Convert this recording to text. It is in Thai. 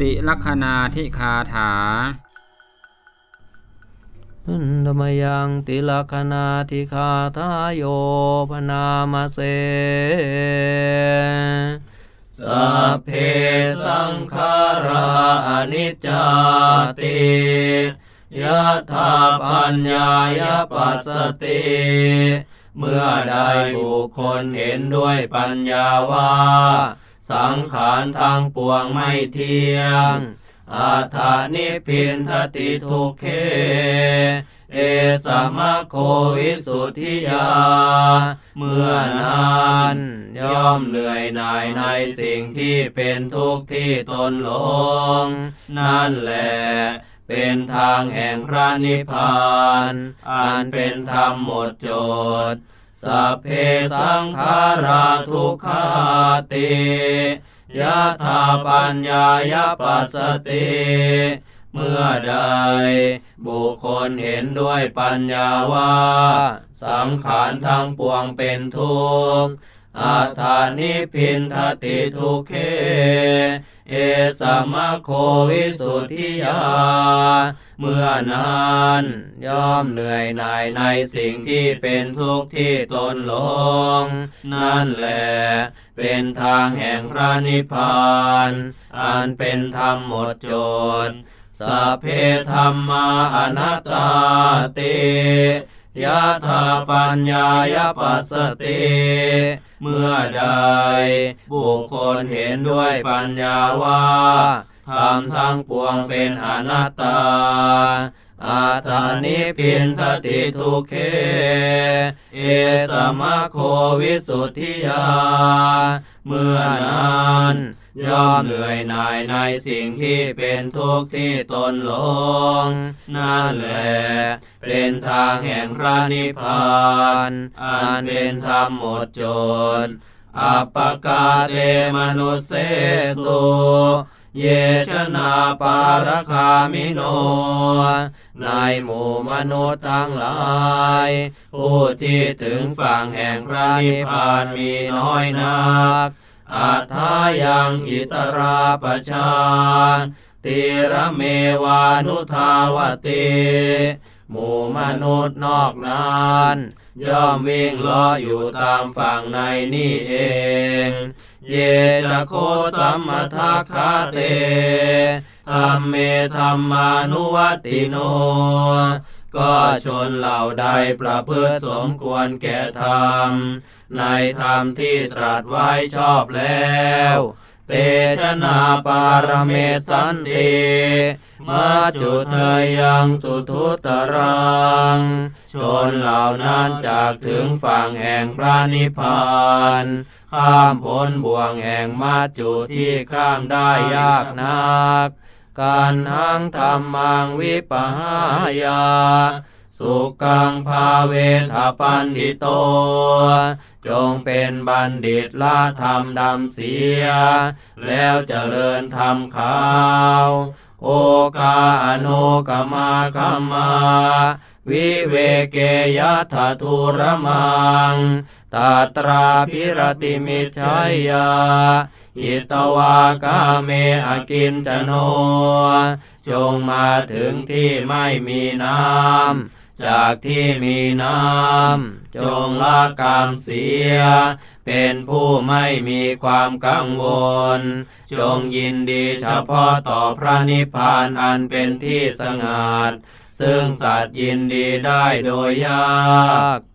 ติลักษณาธิคาถาธรรมยังติลคนาทิคาทาโยพนามาเสสัพเพสังขาราอนิจจติยะธาปัญญายปัสสติ เมื่อใดบุคคลเห็นด้วยปัญญาว่า สังขารทางปวงไม่เที่ยงอาธานิพินทติทุกเค เอสมะโควิสุทธิยา เมื่อนั้นย่อมเหนื่อยหน่ายในสิ่งที่เป็นทุกข์ที่ตนหลง นั่นแหละเป็นทางแห่งพระนิพพาน อันเป็นธรรมหมดจด สัพเพสังขาราทุกขาติยะธาปัญญายปัสสติเมื่อใด บุคคลเห็นด้วยปัญญาว่า สังขารทั้งปวงเป็นทุกข์อาธานิพินทติทุกเค เอสมะโควิสุทธิยา เมื่อนั้นย่อมเหนื่อยหน่ายในสิ่งที่เป็นทุกข์ที่ตนหลง นั่นแหละเป็นทางแห่งพระนิพพานอันเป็นธรรมหมดจดสัพเพธรรมาอนัตตาติ ยะธาปัญญายปัสสติเมื่อใด บุคคลเห็นด้วยปัญญาว่าธรรมทั้งปวงเป็นอนัตตา อาธานิพินทติทุเค เอสมะโควิสุทธิยา เมื่อนั้นย่อมเหนื่อยหน่ายในสิ่งที่เป็นทุกข์ที่ตนหลง นั่นแหละ เป็นทางแห่งพระนิพพานอันเป็นธรรมหมดจดอัปปกาเตมนุสเสสุเยชนาปารคามิโน ในหมู่มนุษย์ทั้งหลาย ผู้ที่ถึงฝั่งแห่งพระนิพพานมีน้อยนักอาทายังอิตราปชาติระเมวานุทาวติ หมู่มนุษย์นอกนั้นย่อมวิ่งล้ออยู่ตามฝั่งในนี่เอง เยจะโคสัมมทาคาเตธรรมเมธรรมานุวัติโน ก็ชนเหล่าใดประพฤติสมควรแก่ธรรม ในธรรมที่ตรัสไว้ชอบแล้ว เตชะนาปารเมสันติ มาจุเทยังสุทุตรัง ชนเหล่านั้นจากถึงฝั่งแห่งพระนิพพานข้ามพ้นบ่วงแห่งมาจุที่ข้ามได้ยากนัก การหังธรรมังวิปหายาสุกังภาเวทปันดิโต จงเป็นบัณฑิตละธรรมดำเสีย แล้วเจริญธรรมขาว โอกาอโนกมาคมมา วิเวเกยัตทุรมังตาตราพิรติมิชัยยาอิตวากาเมอกินจโน จงมาถึงที่ไม่มีน้ำ จากที่มีน้ำ จงละกามเสีย เป็นผู้ไม่มีความกังวล จงยินดีเฉพาะต่อพระนิพพานอันเป็นที่สงัด ซึ่งสัตว์ยินดีได้โดยยาก